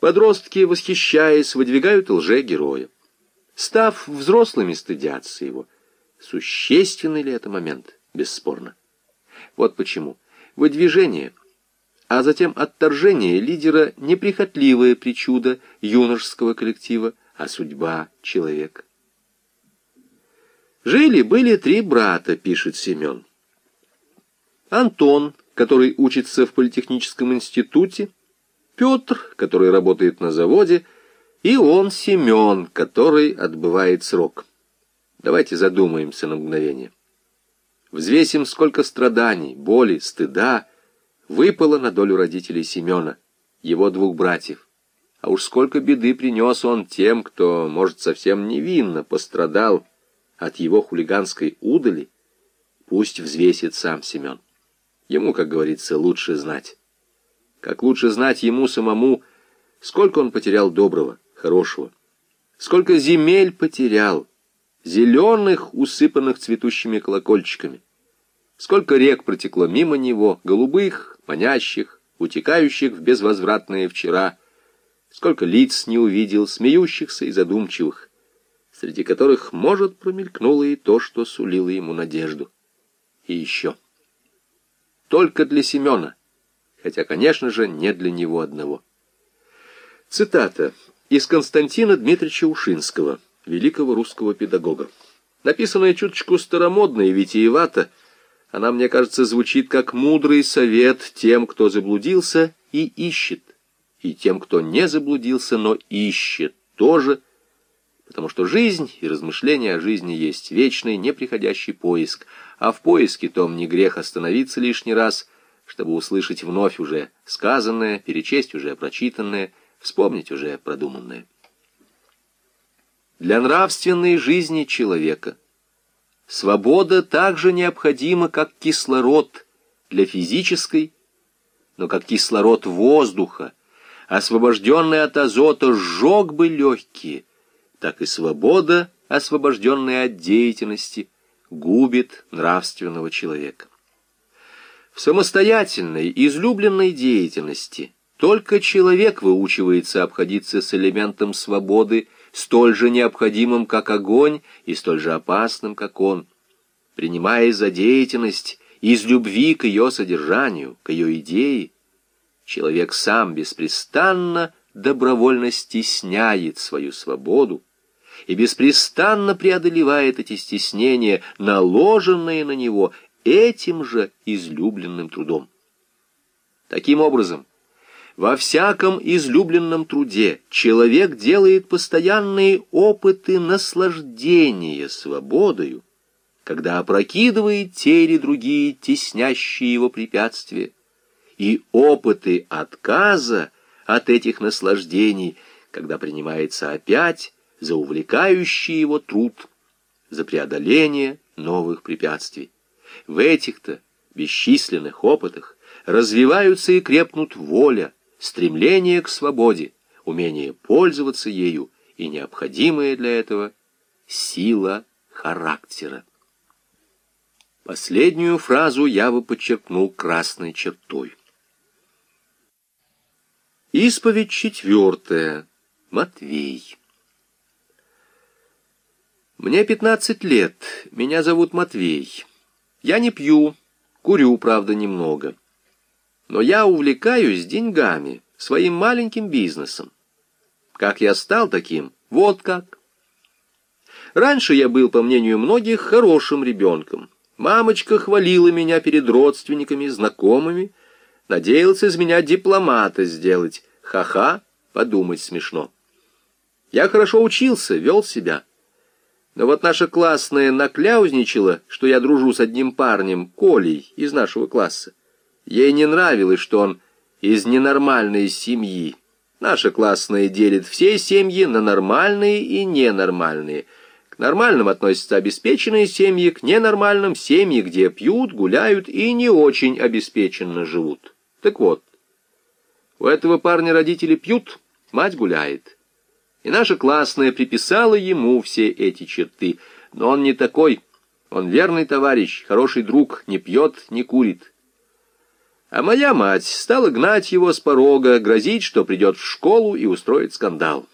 Подростки, восхищаясь, выдвигают лже-героя. Став взрослыми, стыдятся его. Существенный ли это момент? Бесспорно. Вот почему. Выдвижение, а затем отторжение лидера — неприхотливая причуда юношеского коллектива, а судьба человека. Жили-были три брата, пишет Семен. Антон, который учится в политехническом институте, Петр, который работает на заводе, и он, Семен, который отбывает срок. Давайте задумаемся на мгновение. Взвесим, сколько страданий, боли, стыда выпало на долю родителей Семена, его двух братьев. А уж сколько беды принес он тем, кто, может, совсем невинно пострадал от его хулиганской удали, пусть взвесит сам Семен. Ему, как говорится, лучше знать. Как лучше знать ему самому, сколько он потерял доброго, хорошего. Сколько земель потерял, зеленых, усыпанных цветущими колокольчиками. Сколько рек протекло мимо него, голубых, манящих, утекающих в безвозвратное вчера. Сколько лиц не увидел, смеющихся и задумчивых, среди которых, может, промелькнуло и то, что сулило ему надежду. И еще. Только для Семена — хотя, конечно же, не для него одного. Цитата из Константина Дмитриевича Ушинского, великого русского педагога. Написанная чуточку старомодно и витиевато, она, мне кажется, звучит как мудрый совет тем, кто заблудился и ищет, и тем, кто не заблудился, но ищет тоже, потому что жизнь и размышления о жизни есть вечный, неприходящий поиск, а в поиске том не грех остановиться лишний раз – чтобы услышать вновь уже сказанное, перечесть уже прочитанное, вспомнить уже продуманное. Для нравственной жизни человека свобода также необходима, как кислород для физической, но как кислород воздуха, освобожденный от азота, сжег бы легкие, так и свобода, освобожденная от деятельности, губит нравственного человека. В самостоятельной, излюбленной деятельности только человек выучивается обходиться с элементом свободы, столь же необходимым, как огонь, и столь же опасным, как он. Принимая за деятельность из любви к ее содержанию, к ее идее, человек сам беспрестанно добровольно стесняет свою свободу и беспрестанно преодолевает эти стеснения, наложенные на него этим же излюбленным трудом. Таким образом, во всяком излюбленном труде человек делает постоянные опыты наслаждения свободою, когда опрокидывает те или другие теснящие его препятствия, и опыты отказа от этих наслаждений, когда принимается опять за увлекающий его труд, за преодоление новых препятствий. В этих-то бесчисленных опытах развиваются и крепнут воля, стремление к свободе, умение пользоваться ею и необходимая для этого сила характера. Последнюю фразу я бы подчеркнул красной чертой. Исповедь четвертая. Матвей. Мне пятнадцать лет. Меня зовут Матвей. Я не пью, курю, правда, немного. Но я увлекаюсь деньгами, своим маленьким бизнесом. Как я стал таким? Вот как. Раньше я был, по мнению многих, хорошим ребенком. Мамочка хвалила меня перед родственниками, знакомыми, надеялся из меня дипломата сделать. Ха-ха, подумать смешно. Я хорошо учился, вел себя. Но вот наша классная накляузничала, что я дружу с одним парнем, Колей, из нашего класса. Ей не нравилось, что он из ненормальной семьи. Наша классная делит все семьи на нормальные и ненормальные. К нормальным относятся обеспеченные семьи, к ненормальным — семьи, где пьют, гуляют и не очень обеспеченно живут. Так вот, у этого парня родители пьют, мать гуляет. И наша классная приписала ему все эти черты. Но он не такой. Он верный товарищ, хороший друг, не пьет, не курит. А моя мать стала гнать его с порога, грозить, что придет в школу и устроит скандал.